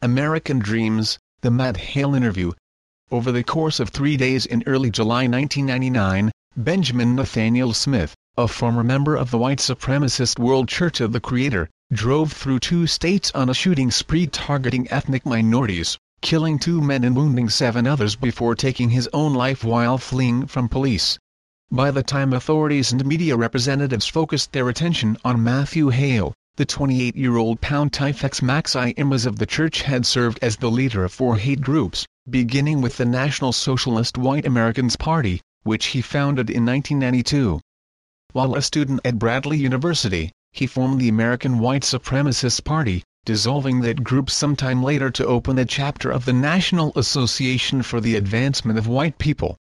American Dreams, The Matt Hale Interview. Over the course of three days in early July 1999, Benjamin Nathaniel Smith, a former member of the white supremacist World Church of the Creator, drove through two states on a shooting spree targeting ethnic minorities, killing two men and wounding seven others before taking his own life while fleeing from police. By the time authorities and media representatives focused their attention on Matthew Hale, the 28-year-old Pound-Typhex Pontifex Maximus of the church had served as the leader of four hate groups, beginning with the National Socialist White Americans Party, which he founded in 1992. While a student at Bradley University, he formed the American White Supremacist Party, dissolving that group sometime later to open a chapter of the National Association for the Advancement of White People.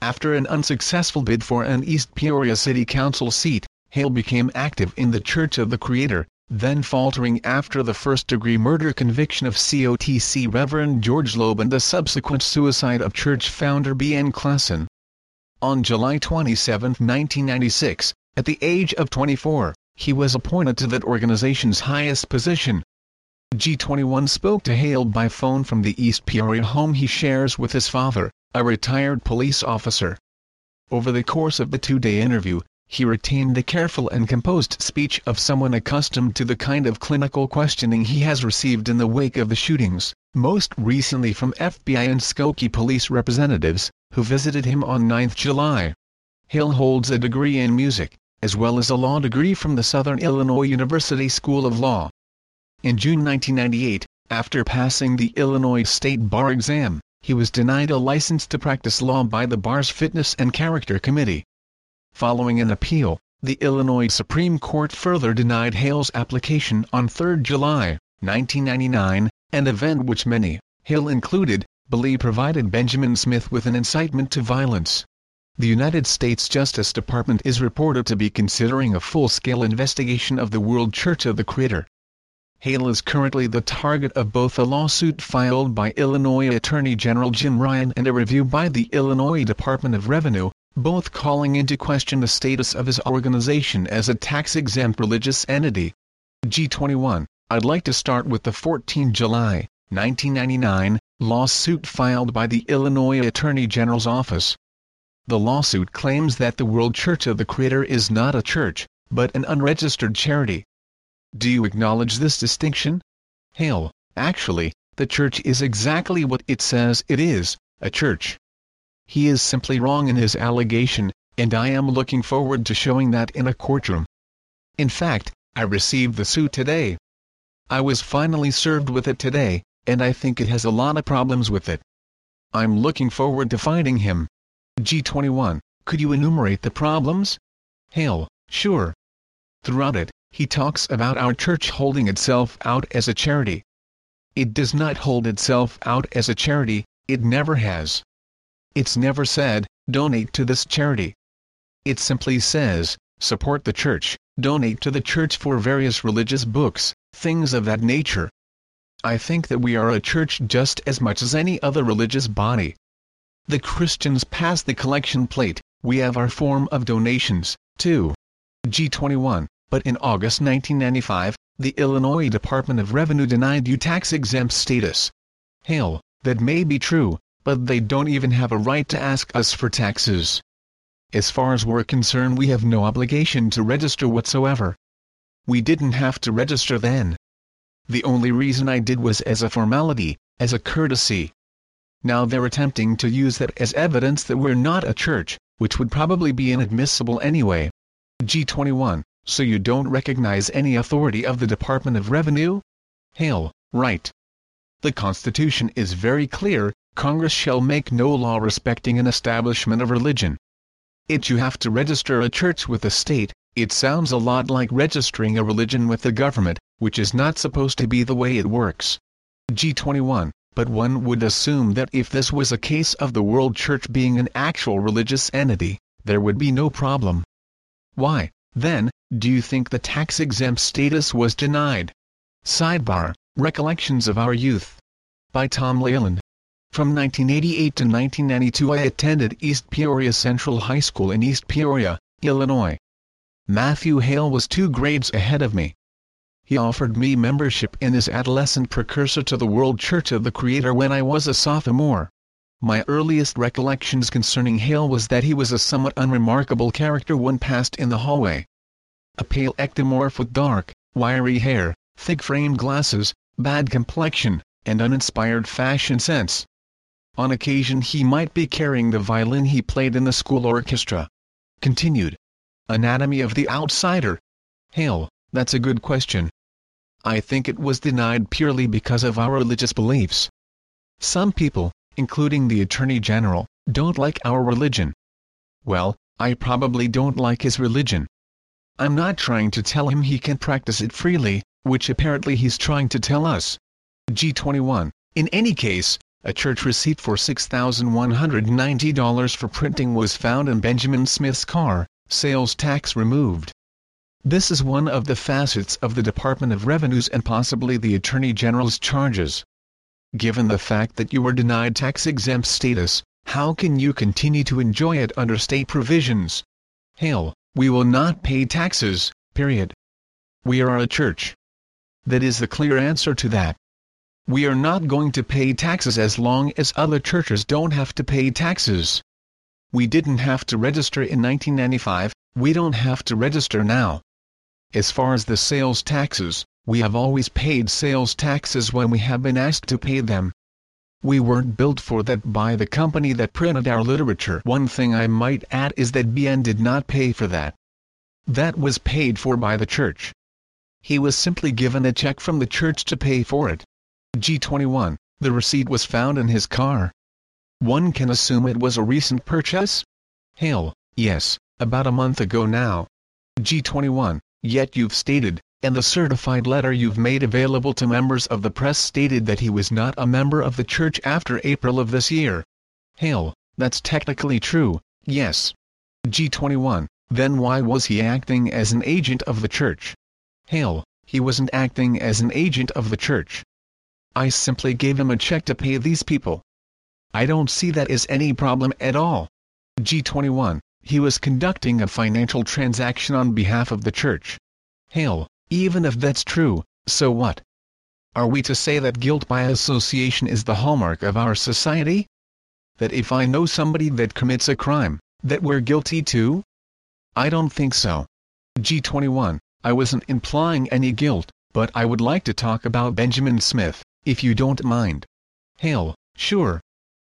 After an unsuccessful bid for an East Peoria City Council seat, Hale became active in the Church of the Creator, then faltering after the first-degree murder conviction of COTC Reverend George Loeb and the subsequent suicide of church founder B. N. Klassen. On July 27, 1996, at the age of 24, he was appointed to that organization's highest position. G21 spoke to Hale by phone from the East Peoria home he shares with his father, a retired police officer. Over the course of the two-day interview, he retained the careful and composed speech of someone accustomed to the kind of clinical questioning he has received in the wake of the shootings, most recently from FBI and Skokie police representatives, who visited him on 9 July. Hale holds a degree in music, as well as a law degree from the Southern Illinois University School of Law. In June 1998, after passing the Illinois State Bar exam, he was denied a license to practice law by the bar's Fitness and Character Committee. Following an appeal, the Illinois Supreme Court further denied Hale's application on 3 July, 1999, an event which many, Hale included, believe provided Benjamin Smith with an incitement to violence. The United States Justice Department is reported to be considering a full-scale investigation of the World Church of the Creator. Hale is currently the target of both a lawsuit filed by Illinois Attorney General Jim Ryan and a review by the Illinois Department of Revenue, both calling into question the status of his organization as a tax-exempt religious entity. G21, I'd like to start with the 14 July, 1999, lawsuit filed by the Illinois Attorney General's office. The lawsuit claims that the World Church of the Creator is not a church, but an unregistered charity. Do you acknowledge this distinction? Hale, actually, the church is exactly what it says it is, a church. He is simply wrong in his allegation, and I am looking forward to showing that in a courtroom. In fact, I received the suit today. I was finally served with it today, and I think it has a lot of problems with it. I'm looking forward to finding him. G21, could you enumerate the problems? Hale, sure. Throughout it, he talks about our church holding itself out as a charity. It does not hold itself out as a charity, it never has. It's never said, donate to this charity. It simply says, support the church, donate to the church for various religious books, things of that nature. I think that we are a church just as much as any other religious body. The Christians pass the collection plate, we have our form of donations, too. G21, but in August 1995, the Illinois Department of Revenue denied you tax-exempt status. Hale, that may be true, but they don't even have a right to ask us for taxes. As far as we're concerned we have no obligation to register whatsoever. We didn't have to register then. The only reason I did was as a formality, as a courtesy. Now they're attempting to use that as evidence that we're not a church, which would probably be inadmissible anyway. G21, so you don't recognize any authority of the Department of Revenue? Hale, right. The Constitution is very clear, Congress shall make no law respecting an establishment of religion. It you have to register a church with the state, it sounds a lot like registering a religion with the government, which is not supposed to be the way it works. G21, but one would assume that if this was a case of the World Church being an actual religious entity, there would be no problem. Why, then, do you think the tax-exempt status was denied? Sidebar, Recollections of Our Youth. By Tom Leyland. From 1988 to 1992 I attended East Peoria Central High School in East Peoria, Illinois. Matthew Hale was two grades ahead of me. He offered me membership in his adolescent precursor to the World Church of the Creator when I was a sophomore. My earliest recollections concerning Hale was that he was a somewhat unremarkable character when passed in the hallway. A pale ectomorph with dark, wiry hair, thick-framed glasses, bad complexion, and uninspired fashion sense. On occasion he might be carrying the violin he played in the school orchestra. Continued. Anatomy of the outsider. Hale, that's a good question. I think it was denied purely because of our religious beliefs. Some people, including the Attorney General, don't like our religion. Well, I probably don't like his religion. I'm not trying to tell him he can practice it freely, which apparently he's trying to tell us. G21. In any case, a church receipt for $6,190 for printing was found in Benjamin Smith's car, sales tax removed. This is one of the facets of the Department of Revenues and possibly the Attorney General's charges. Given the fact that you were denied tax-exempt status, how can you continue to enjoy it under state provisions? Hale, we will not pay taxes, period. We are a church. That is the clear answer to that. We are not going to pay taxes as long as other churches don't have to pay taxes. We didn't have to register in 1995, we don't have to register now. As far as the sales taxes, we have always paid sales taxes when we have been asked to pay them. We weren't billed for that by the company that printed our literature. One thing I might add is that BN did not pay for that. That was paid for by the church. He was simply given a check from the church to pay for it. G21, the receipt was found in his car. One can assume it was a recent purchase? Hale, yes, about a month ago now. G21, yet you've stated, and the certified letter you've made available to members of the press stated that he was not a member of the church after April of this year. Hale, that's technically true, yes. G21, then why was he acting as an agent of the church? Hale, he wasn't acting as an agent of the church. I simply gave him a check to pay these people. I don't see that as any problem at all. G21, he was conducting a financial transaction on behalf of the church. Hale, even if that's true, so what? Are we to say that guilt by association is the hallmark of our society? That if I know somebody that commits a crime, that we're guilty too? I don't think so. G21, I wasn't implying any guilt, but I would like to talk about Benjamin Smith, if you don't mind. Hale, sure.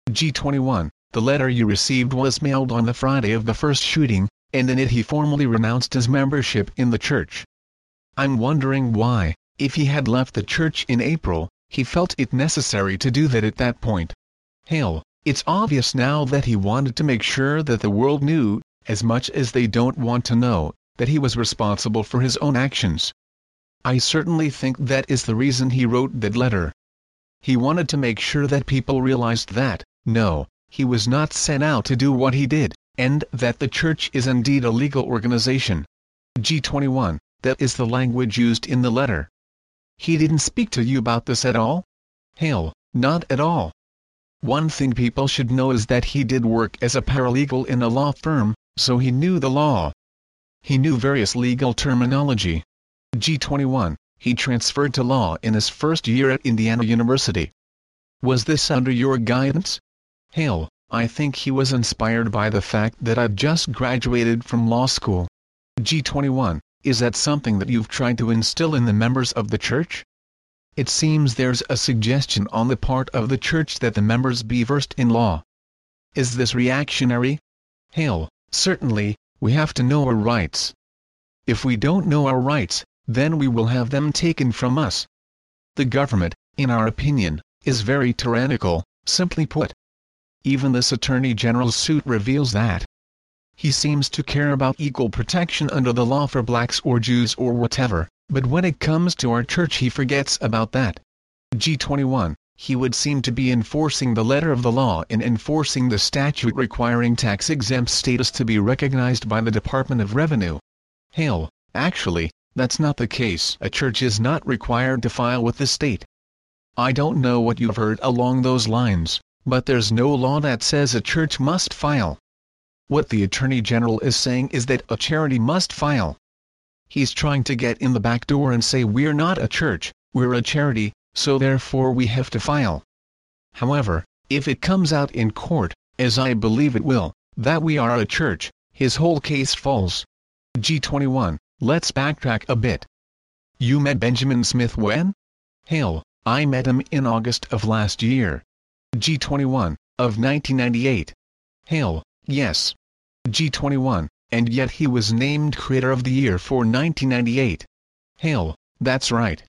G21, the letter you received was mailed on the Friday of the first shooting, and in it he formally renounced his membership in the church. I'm wondering why, if he had left the church in April, he felt it necessary to do that at that point. Hale, it's obvious now that he wanted to make sure that the world knew, as much as they don't want to know, that he was responsible for his own actions. I certainly think that is the reason he wrote that letter. He wanted to make sure that people realized that, no, he was not sent out to do what he did, and that the church is indeed a legal organization. G21 that is the language used in the letter. He didn't speak to you about this at all? Hale, not at all. One thing people should know is that he did work as a paralegal in a law firm, so he knew the law. He knew various legal terminology. G21, he transferred to law in his first year at Indiana University. Was this under your guidance? Hale, I think he was inspired by the fact that I'd just graduated from law school. G21, is that something that you've tried to instill in the members of the church? It seems there's a suggestion on the part of the church that the members be versed in law. Is this reactionary? Hale, certainly, we have to know our rights. If we don't know our rights, then we will have them taken from us. The government, in our opinion, is very tyrannical, simply put. Even this Attorney General's suit reveals that. He seems to care about equal protection under the law for blacks or Jews or whatever, but when it comes to our church he forgets about that. G21, he would seem to be enforcing the letter of the law in enforcing the statute requiring tax-exempt status to be recognized by the Department of Revenue. Hale, actually, that's not the case. A church is not required to file with the state. I don't know what you've heard along those lines, but there's no law that says a church must file. What the Attorney General is saying is that a charity must file. He's trying to get in the back door and say we're not a church, we're a charity, so therefore we have to file. However, if it comes out in court, as I believe it will, that we are a church, his whole case falls. G21, let's backtrack a bit. You met Benjamin Smith when? Hale, I met him in August of last year. G21, of 1998. Hale, yes. G21, and yet he was named Creator of the Year for 1998. Hale, that's right.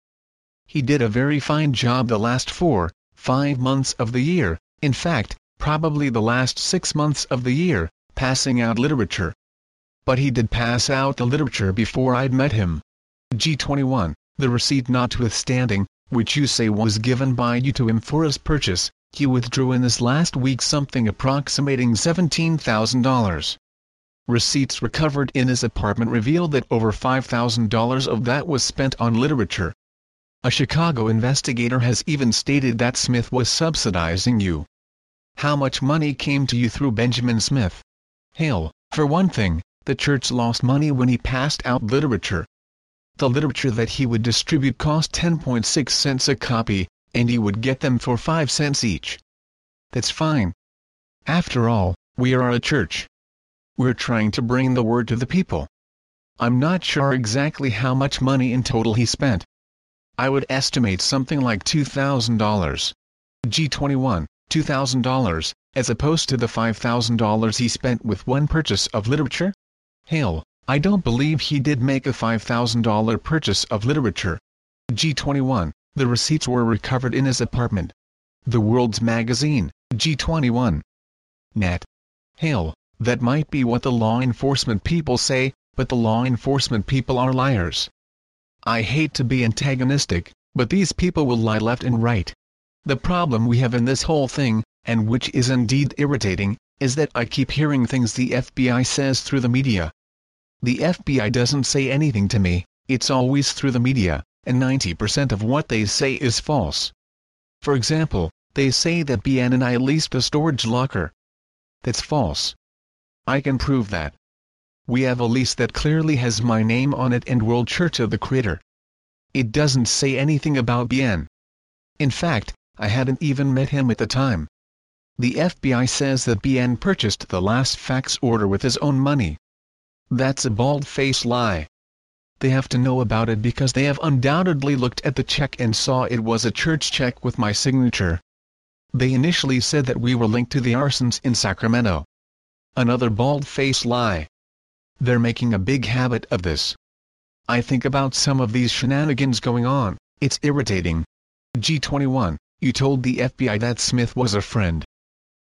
He did a very fine job the last four, five months of the year, in fact, probably the last six months of the year, passing out literature. But he did pass out the literature before I'd met him. G21, the receipt notwithstanding, which you say was given by you to him for his purchase, he withdrew in this last week something approximating $17,000. Receipts recovered in his apartment revealed that over $5,000 of that was spent on literature. A Chicago investigator has even stated that Smith was subsidizing you. How much money came to you through Benjamin Smith? Hale, for one thing, the church lost money when he passed out literature. The literature that he would distribute cost 10.6 cents a copy, and he would get them for 5 cents each. That's fine. After all, we are a church. We're trying to bring the word to the people. I'm not sure exactly how much money in total he spent. I would estimate something like $2,000. G21, $2,000, as opposed to the $5,000 he spent with one purchase of literature? Hale, I don't believe he did make a $5,000 purchase of literature. G21, the receipts were recovered in his apartment. The World's Magazine, G21. Net. Hale, that might be what the law enforcement people say, but the law enforcement people are liars. I hate to be antagonistic, but these people will lie left and right. The problem we have in this whole thing, and which is indeed irritating, is that I keep hearing things the FBI says through the media. The FBI doesn't say anything to me, it's always through the media and 90% of what they say is false. For example, they say that BN and I leased a storage locker. That's false. I can prove that. We have a lease that clearly has my name on it and World Church of the Creator. It doesn't say anything about BN. In fact, I hadn't even met him at the time. The FBI says that BN purchased the last facts order with his own money. That's a bald-faced lie they have to know about it because they have undoubtedly looked at the check and saw it was a church check with my signature. They initially said that we were linked to the arsons in Sacramento. Another bald-faced lie. They're making a big habit of this. I think about some of these shenanigans going on, it's irritating. G21, you told the FBI that Smith was a friend.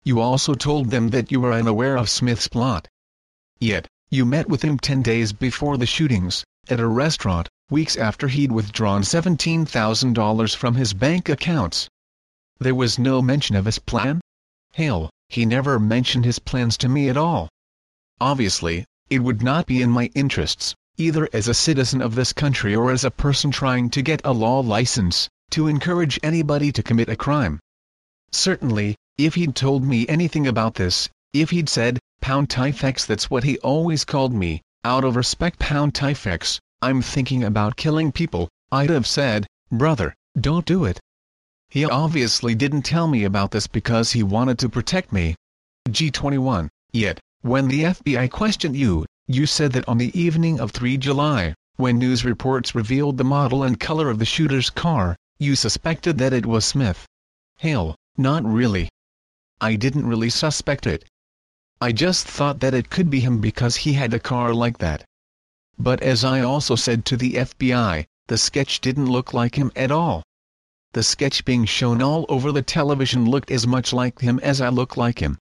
You also told them that you were unaware of Smith's plot. Yet, you met with him 10 days before the shootings, at a restaurant, weeks after he'd withdrawn $17,000 from his bank accounts. There was no mention of his plan? Hale, he never mentioned his plans to me at all. Obviously, it would not be in my interests, either as a citizen of this country or as a person trying to get a law license, to encourage anybody to commit a crime. Certainly, if he'd told me anything about this, if he'd said, Pontifex that's what he always called me, out of respect Pontifex, I'm thinking about killing people, I'd have said, brother, don't do it. He obviously didn't tell me about this because he wanted to protect me. G21, yet, when the FBI questioned you, you said that on the evening of 3 July, when news reports revealed the model and color of the shooter's car, you suspected that it was Smith. Hale, not really. I didn't really suspect it, I just thought that it could be him because he had a car like that. But as I also said to the FBI, the sketch didn't look like him at all. The sketch being shown all over the television looked as much like him as I look like him.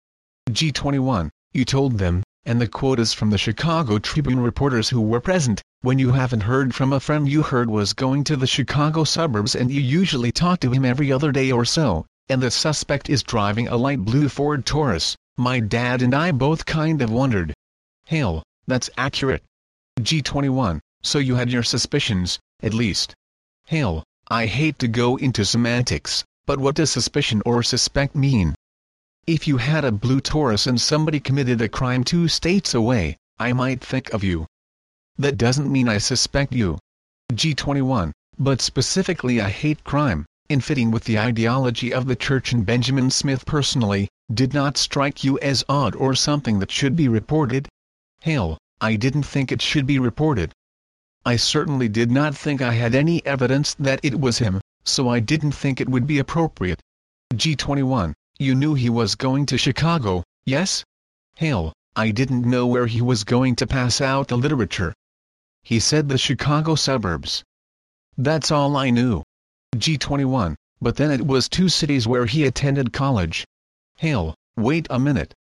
G21, you told them, and the quote is from the Chicago Tribune reporters who were present, when you haven't heard from a friend you heard was going to the Chicago suburbs and you usually talk to him every other day or so, and the suspect is driving a light blue Ford Taurus, my dad and I both kind of wondered. Hale, that's accurate. G21, so you had your suspicions, at least. Hale, I hate to go into semantics, but what does suspicion or suspect mean? If you had a blue Taurus and somebody committed a crime two states away, I might think of you. that doesn't mean I suspect you. G21, but specifically I hate crime, in fitting with the ideology of the church and Benjamin Smith personally, did not strike you as odd or something that should be reported? Hale, I didn't think it should be reported. I certainly did not think I had any evidence that it was him, so I didn't think it would be appropriate. G21, you knew he was going to Chicago, yes? Hale, I didn't know where he was going to pass out the literature. He said the Chicago suburbs. That's all I knew. G21, but then it was two cities where he attended college. Hale, wait a minute.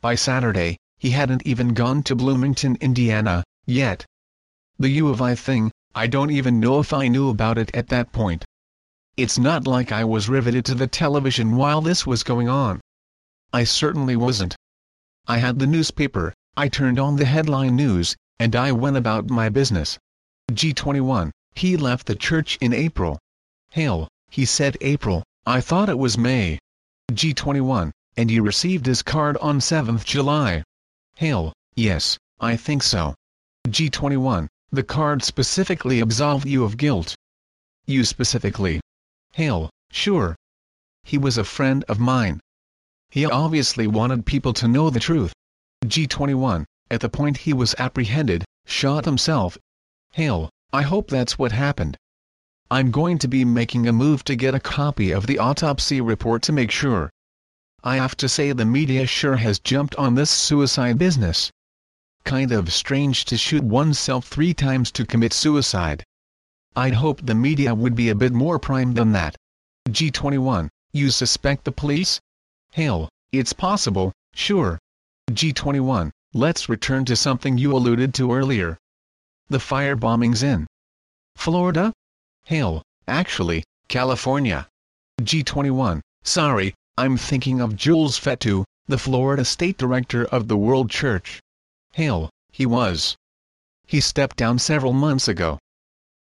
By Saturday, he hadn't even gone to Bloomington, Indiana, yet. The U of I thing, I don't even know if I knew about it at that point. It's not like I was riveted to the television while this was going on. I certainly wasn't. I had the newspaper, I turned on the headline news, and I went about my business. G21, he left the church in April. Hale, he said April, I thought it was May. G21, and you received his card on 7th July. Hale, yes, I think so. G21, the card specifically absolved you of guilt. You specifically. Hale, sure. He was a friend of mine. He obviously wanted people to know the truth. G21, at the point he was apprehended, shot himself. Hale, I hope that's what happened. I'm going to be making a move to get a copy of the autopsy report to make sure. I have to say the media sure has jumped on this suicide business. Kind of strange to shoot oneself three times to commit suicide. I'd hope the media would be a bit more primed than that. G21, you suspect the police? Hale, it's possible, sure. G21, let's return to something you alluded to earlier. The firebombings in Florida? Hale, actually, California. G21, sorry, I'm thinking of Jules Fettu, the Florida State Director of the World Church. Hale, he was. He stepped down several months ago.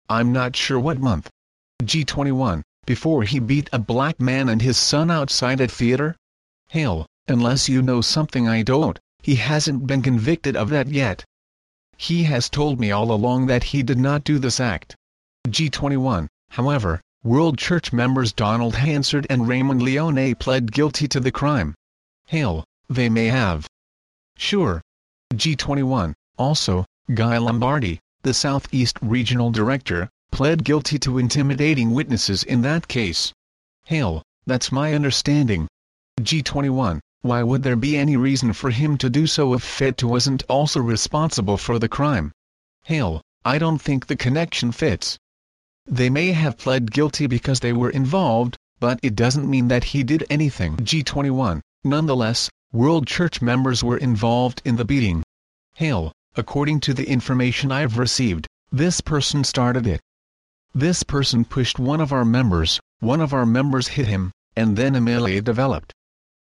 I'm not sure what month. G21, before he beat a black man and his son outside a theater? Hale, unless you know something I don't, he hasn't been convicted of that yet. He has told me all along that he did not do this act. G21, however, World Church members Donald Hansard and Raymond Leone pled guilty to the crime. Hale, they may have. Sure. G21, also, Guy Lombardi, the Southeast Regional Director, pled guilty to intimidating witnesses in that case. Hale, that's my understanding. G21, why would there be any reason for him to do so if Fettu wasn't also responsible for the crime? Hale, I don't think the connection fits. They may have pled guilty because they were involved, but it doesn't mean that he did anything. G21, nonetheless, World Church members were involved in the beating. Hale, according to the information I've received, this person started it. This person pushed one of our members, one of our members hit him, and then a melee developed.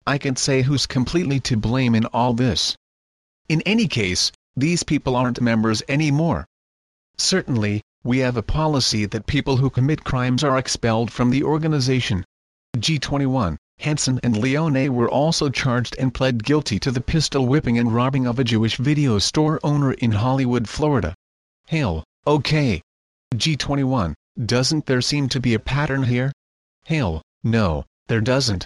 I can say who's completely to blame in all this. In any case, these people aren't members anymore. Certainly, we have a policy that people who commit crimes are expelled from the organization. G21, Hansard and Leone were also charged and pled guilty to the pistol whipping and robbing of a Jewish video store owner in Hollywood, Florida. Hale, okay. G21, doesn't there seem to be a pattern here? Hale, no, there doesn't.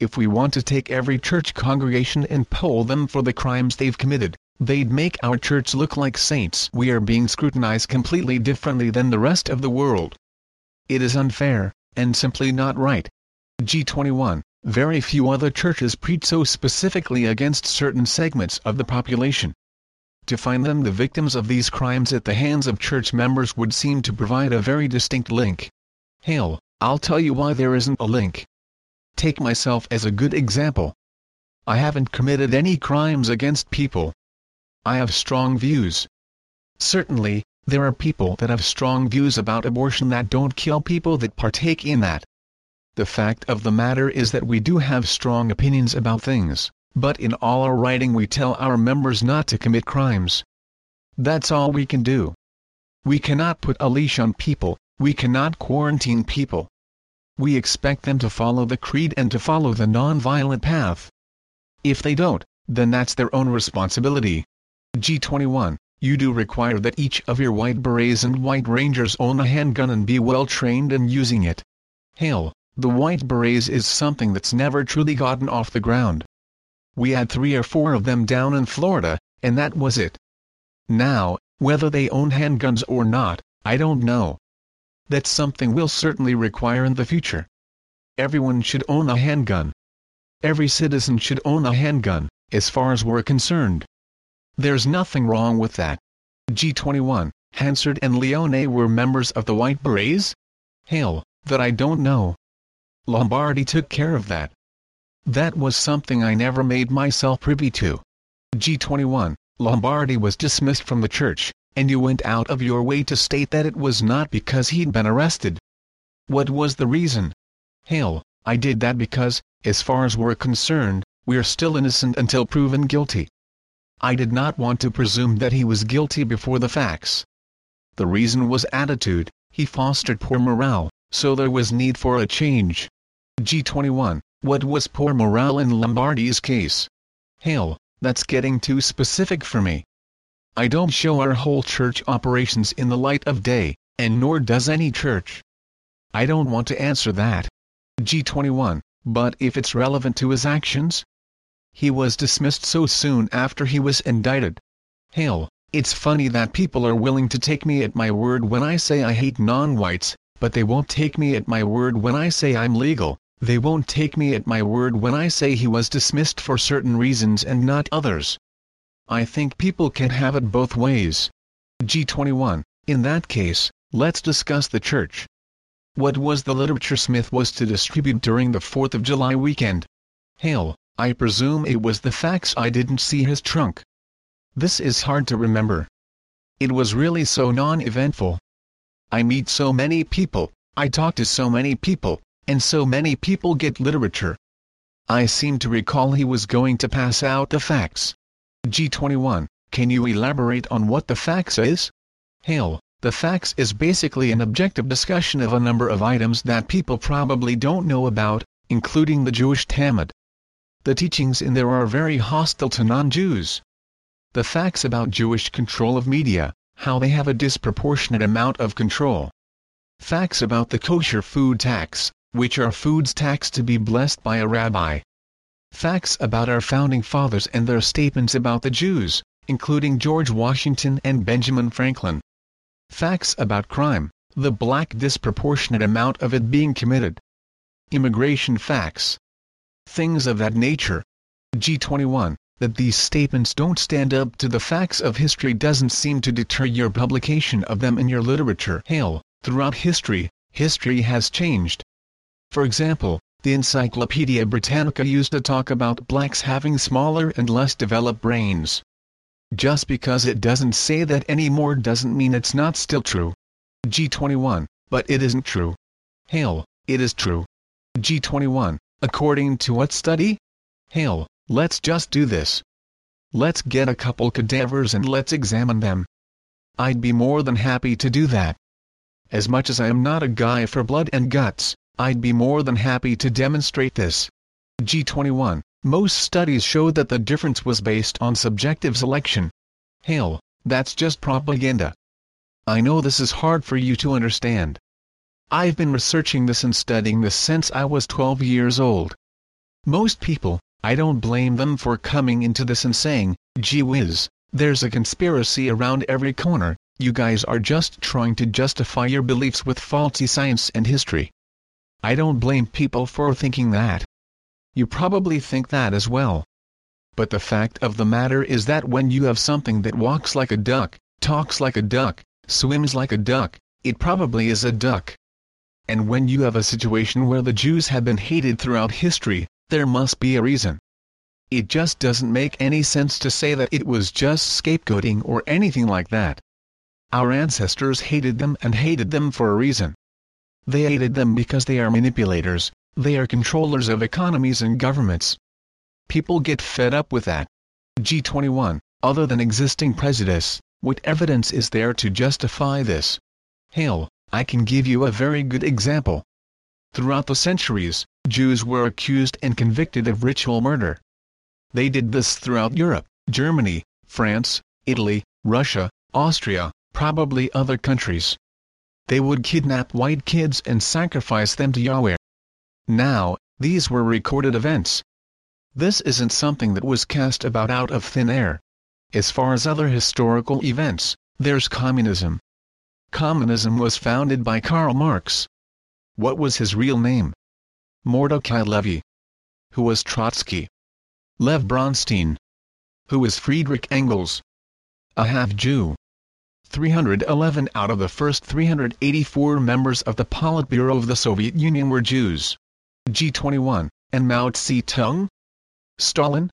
If we want to take every church congregation and poll them for the crimes they've committed, they'd make our church look like saints. We are being scrutinized completely differently than the rest of the world. It is unfair, and simply not right. G21, very few other churches preach so specifically against certain segments of the population. To find them the victims of these crimes at the hands of church members would seem to provide a very distinct link. Hale, I'll tell you why there isn't a link. Take myself as a good example. I haven't committed any crimes against people. I have strong views. Certainly, there are people that have strong views about abortion that don't kill people that partake in that. The fact of the matter is that we do have strong opinions about things, but in all our writing we tell our members not to commit crimes. That's all we can do. We cannot put a leash on people, we cannot quarantine people. We expect them to follow the creed and to follow the non-violent path. If they don't, then that's their own responsibility. G21, you do require that each of your white berets and white rangers own a handgun and be well trained in using it. Hale, the white berets is something that's never truly gotten off the ground. We had three or four of them down in Florida, and that was it. Now, whether they own handguns or not, I don't know. That's something we'll certainly require in the future. Everyone should own a handgun. Every citizen should own a handgun, as far as we're concerned. There's nothing wrong with that. G21, Hansard and Leone were members of the White Berets? Hale, that I don't know. Lombardi took care of that. That was something I never made myself privy to. G21, Lombardi was dismissed from the church, and you went out of your way to state that it was not because he'd been arrested. What was the reason? Hale, I did that because, as far as we're concerned, we're still innocent until proven guilty. I did not want to presume that he was guilty before the facts. The reason was attitude, he fostered poor morale, so there was need for a change. G21, what was poor morale in Lombardi's case? Hale, that's getting too specific for me. I don't show our whole church operations in the light of day, and nor does any church. I don't want to answer that. G21, but if it's relevant to his actions? He was dismissed so soon after he was indicted. Hale, it's funny that people are willing to take me at my word when I say I hate non-whites, but they won't take me at my word when I say I'm legal. They won't take me at my word when I say he was dismissed for certain reasons and not others. I think people can have it both ways. G21, in that case, let's discuss the church. What was the literature Smith was to distribute during the 4th of July weekend? Hale, I presume it was the facts I didn't see his trunk. This is hard to remember. It was really so non-eventful. I meet so many people, I talk to so many people, and so many people get literature. I seem to recall he was going to pass out the facts. G21, can you elaborate on what the facts is? Hale, the facts is basically an objective discussion of a number of items that people probably don't know about, including the Jewish Talmud. The teachings in there are very hostile to non-Jews. The facts about Jewish control of media, how they have a disproportionate amount of control. Facts about the kosher food tax, which are foods taxed to be blessed by a rabbi. Facts about our founding fathers and their statements about the Jews, including George Washington and Benjamin Franklin. Facts about crime, the black disproportionate amount of it being committed. Immigration facts. Things of that nature. G21, that these statements don't stand up to the facts of history doesn't seem to deter your publication of them in your literature. Hale, throughout history, history has changed, for example, the Encyclopedia Britannica used to talk about blacks having smaller and less developed brains. Just because it doesn't say that anymore doesn't mean it's not still true. G21, but it isn't true. Hale, it is true. G21, according to what study? Hale, let's just do this. Let's get a couple cadavers and let's examine them. I'd be more than happy to do that. As much as I am not a guy for blood and guts, I'd be more than happy to demonstrate this. G21, most studies show that the difference was based on subjective selection. Hale, that's just propaganda. I know this is hard for you to understand. I've been researching this and studying this since I was 12 years old. Most people, I don't blame them for coming into this and saying, gee whiz, there's a conspiracy around every corner, you guys are just trying to justify your beliefs with faulty science and history. I don't blame people for thinking that. You probably think that as well. But the fact of the matter is that when you have something that walks like a duck, talks like a duck, swims like a duck, it probably is a duck. And when you have a situation where the Jews have been hated throughout history, there must be a reason. It just doesn't make any sense to say that it was just scapegoating or anything like that. Our ancestors hated them and hated them for a reason. They hated them because they are manipulators, they are controllers of economies and governments. People get fed up with that. G21, other than existing prejudice, what evidence is there to justify this? Hale, I can give you a very good example. Throughout the centuries, Jews were accused and convicted of ritual murder. They did this throughout Europe, Germany, France, Italy, Russia, Austria, probably other countries. They would kidnap white kids and sacrifice them to Yahweh. Now, these were recorded events. This isn't something that was cast about out of thin air. As far as other historical events, there's communism. Communism was founded by Karl Marx. What was his real name? Mordecai Levy. Who was Trotsky? Lev Bronstein. Who was Friedrich Engels? A half-Jew. 311 out of the first 384 members of the Politburo of the Soviet Union were Jews. G21, and Mao Zedong? Stalin?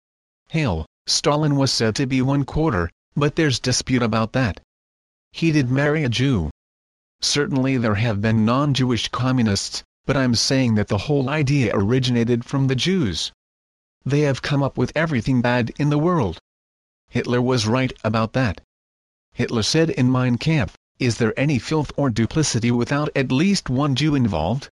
Hale, Stalin was said to be one quarter, but there's dispute about that. He did marry a Jew. Certainly there have been non-Jewish communists, but I'm saying that the whole idea originated from the Jews. They have come up with everything bad in the world. Hitler was right about that. Hitler said in Mein Kampf, is there any filth or duplicity without at least one Jew involved?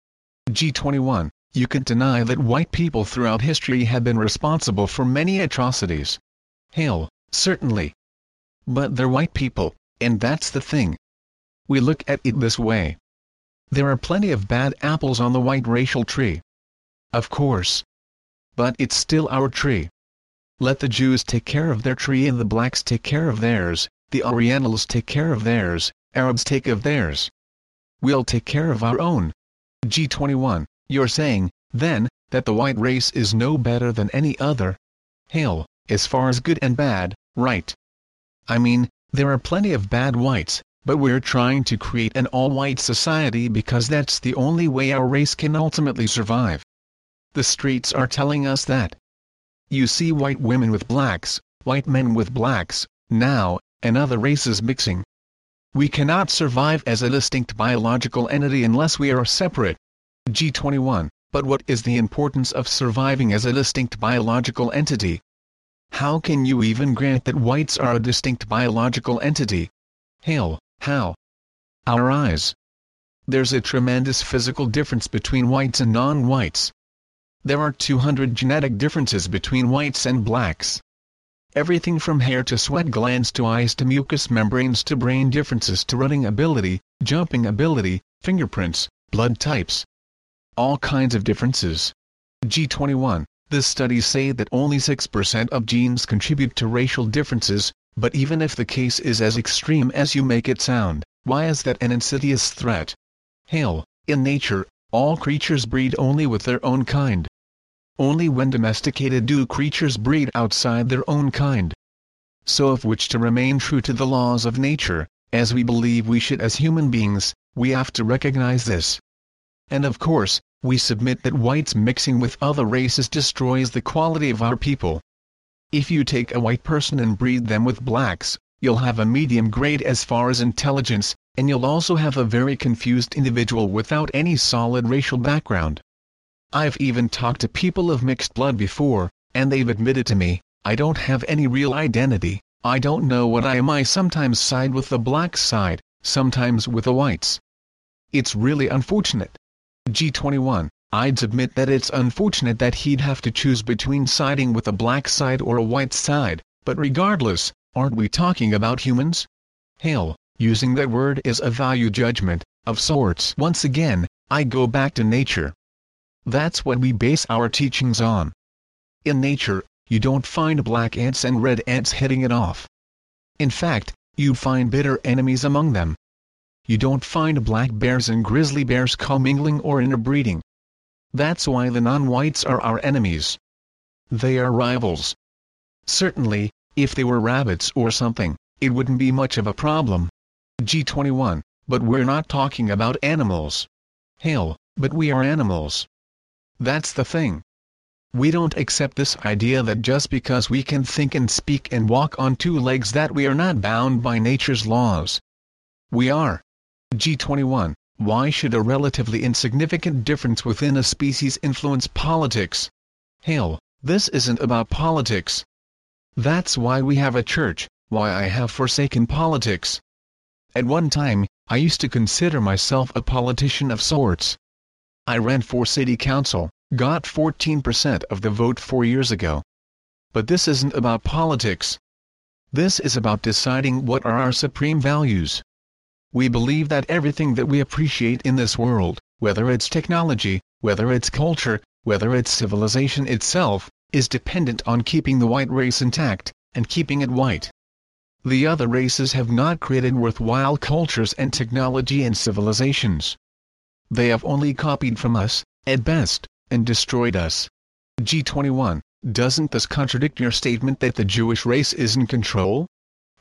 G21 you can deny that white people throughout history have been responsible for many atrocities. Hale, certainly. But they're white people, and that's the thing. We look at it this way. There are plenty of bad apples on the white racial tree. Of course. But it's still our tree. Let the Jews take care of their tree and the blacks take care of theirs, the Orientals take care of theirs, Arabs take of theirs. We'll take care of our own. G21 you're saying, then, that the white race is no better than any other? Hale, as far as good and bad, right. I mean, there are plenty of bad whites, but we're trying to create an all-white society because that's the only way our race can ultimately survive. The streets are telling us that. You see white women with blacks, white men with blacks, now, and other races mixing. We cannot survive as a distinct biological entity unless we are separate. G21, but what is the importance of surviving as a distinct biological entity? How can you even grant that whites are a distinct biological entity? Hale, how? Our eyes. There's a tremendous physical difference between whites and non-whites. There are 200 genetic differences between whites and blacks. Everything from hair to sweat glands to eyes to mucous membranes to brain differences to running ability, jumping ability, fingerprints, blood types, all kinds of differences. G21 The studies say that only 6% of genes contribute to racial differences, but even if the case is as extreme as you make it sound, why is that an insidious threat? Hale, in nature, all creatures breed only with their own kind. Only when domesticated do creatures breed outside their own kind. So if which to remain true to the laws of nature, as we believe we should as human beings, we have to recognize this. And of course, we submit that whites mixing with other races destroys the quality of our people. If you take a white person and breed them with blacks, you'll have a medium grade as far as intelligence, and you'll also have a very confused individual without any solid racial background. I've even talked to people of mixed blood before, and they've admitted to me, I don't have any real identity, I don't know what I am I sometimes side with the black side, sometimes with the whites. It's really unfortunate. G21, I'd submit that it's unfortunate that he'd have to choose between siding with a black side or a white side, but regardless, aren't we talking about humans? Hale, using that word is a value judgment, of sorts. Once again, I go back to nature. That's what we base our teachings on. In nature, you don't find black ants and red ants hitting it off. In fact, you'd find bitter enemies among them you don't find black bears and grizzly bears commingling or interbreeding. That's why the non-whites are our enemies. They are rivals. Certainly, if they were rabbits or something, it wouldn't be much of a problem. G21, but we're not talking about animals. Hale, but we are animals. That's the thing. We don't accept this idea that just because we can think and speak and walk on two legs that we are not bound by nature's laws. We are. G21 Why should a relatively insignificant difference within a species influence politics? Hale, this isn't about politics. That's why we have a church, why I have forsaken politics. At one time, I used to consider myself a politician of sorts. I ran for city council, got 14% of the vote four years ago. But this isn't about politics. This is about deciding what are our supreme values. We believe that everything that we appreciate in this world, whether it's technology, whether it's culture, whether it's civilization itself, is dependent on keeping the white race intact, and keeping it white. The other races have not created worthwhile cultures and technology and civilizations. They have only copied from us, at best, and destroyed us. G21, doesn't this contradict your statement that the Jewish race is in control?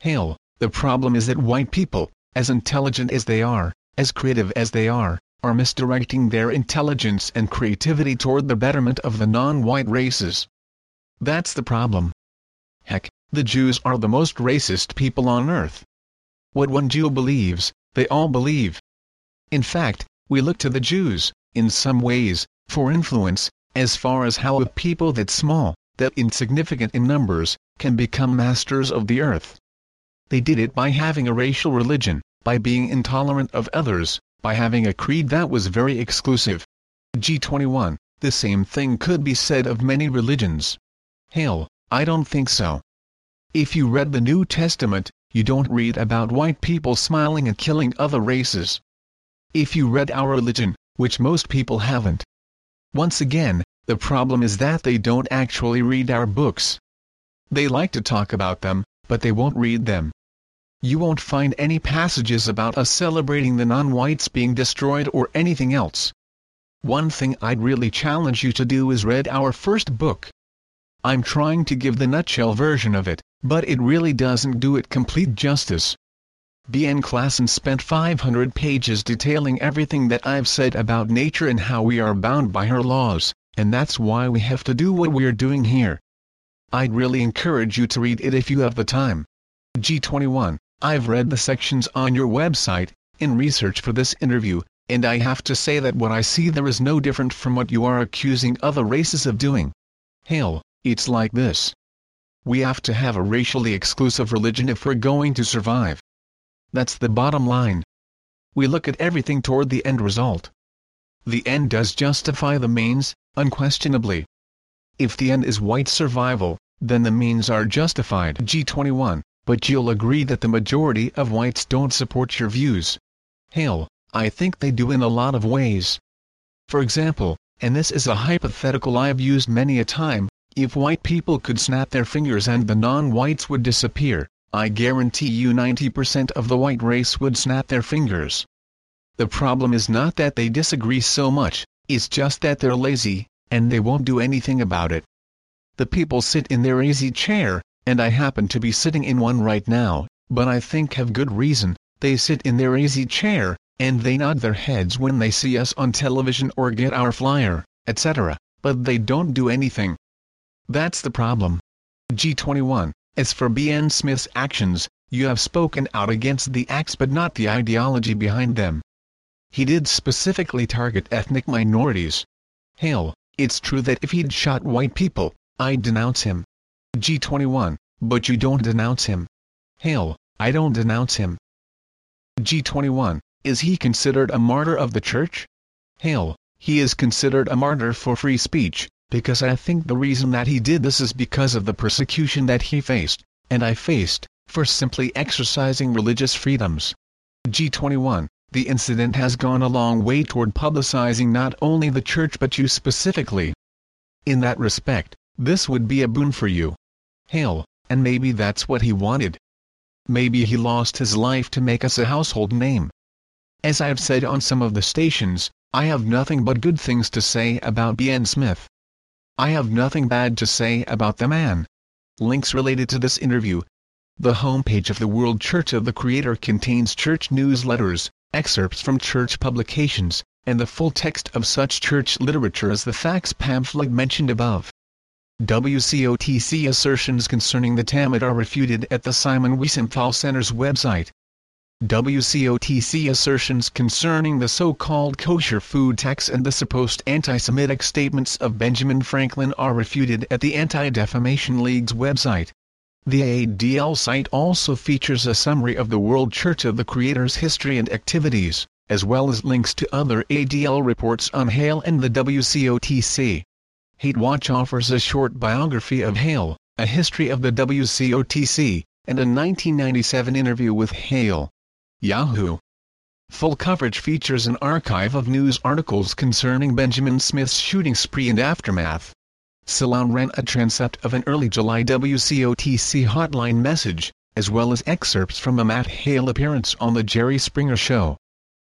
Hale, the problem is that white people, as intelligent as they are, as creative as they are, are misdirecting their intelligence and creativity toward the betterment of the non-white races. That's the problem. Heck, the Jews are the most racist people on earth. What one Jew believes, they all believe. In fact, we look to the Jews, in some ways, for influence, as far as how a people that small, that insignificant in numbers, can become masters of the earth. They did it by having a racial religion, by being intolerant of others, by having a creed that was very exclusive. G21, the same thing could be said of many religions. Hale, I don't think so. If you read the New Testament, you don't read about white people smiling and killing other races. If you read our religion, which most people haven't. Once again, the problem is that they don't actually read our books. They like to talk about them, but they won't read them you won't find any passages about us celebrating the non-whites being destroyed or anything else. One thing I'd really challenge you to do is read our first book. I'm trying to give the nutshell version of it, but it really doesn't do it complete justice. Ben Klassen spent 500 pages detailing everything that I've said about nature and how we are bound by her laws, and that's why we have to do what we're doing here. I'd really encourage you to read it if you have the time. G21 I've read the sections on your website, in research for this interview, and I have to say that what I see there is no different from what you are accusing other races of doing. Hell, it's like this. We have to have a racially exclusive religion if we're going to survive. That's the bottom line. We look at everything toward the end result. The end does justify the means, unquestionably. If the end is white survival, then the means are justified. G21 but you'll agree that the majority of whites don't support your views. Hell, I think they do in a lot of ways. For example, and this is a hypothetical I've used many a time, if white people could snap their fingers and the non-whites would disappear, I guarantee you 90% of the white race would snap their fingers. The problem is not that they disagree so much, it's just that they're lazy, and they won't do anything about it. The people sit in their easy chair, and I happen to be sitting in one right now, but I think have good reason, they sit in their easy chair, and they nod their heads when they see us on television or get our flyer, etc., but they don't do anything. That's the problem. G21, as for Ben Smith's actions, you have spoken out against the acts but not the ideology behind them. He did specifically target ethnic minorities. Hell, it's true that if he'd shot white people, I'd denounce him. G21, but you don't denounce him. Hale, I don't denounce him. G21, is he considered a martyr of the church? Hale, he is considered a martyr for free speech, because I think the reason that he did this is because of the persecution that he faced, and I faced, for simply exercising religious freedoms. G21, the incident has gone a long way toward publicizing not only the church but you specifically. In that respect, this would be a boon for you. Hale, and maybe that's what he wanted. Maybe he lost his life to make us a household name. As I've said on some of the stations, I have nothing but good things to say about Ben Smith. I have nothing bad to say about the man. Links related to this interview. The homepage of the World Church of the Creator contains church newsletters, excerpts from church publications, and the full text of such church literature as the facts pamphlet mentioned above. WCOTC assertions concerning the Talmud are refuted at the Simon Wiesenthal Center's website. WCOTC assertions concerning the so-called kosher food tax and the supposed anti-Semitic statements of Benjamin Franklin are refuted at the Anti-Defamation League's website. The ADL site also features a summary of the World Church of the Creator's history and activities, as well as links to other ADL reports on Hale and the WCOTC. Hate Watch offers a short biography of Hale, a history of the WCOTC, and a 1997 interview with Hale. Yahoo! Full coverage features an archive of news articles concerning Benjamin Smith's shooting spree and aftermath. Salon ran a transcript of an early July WCOTC hotline message, as well as excerpts from a Matt Hale appearance on The Jerry Springer Show.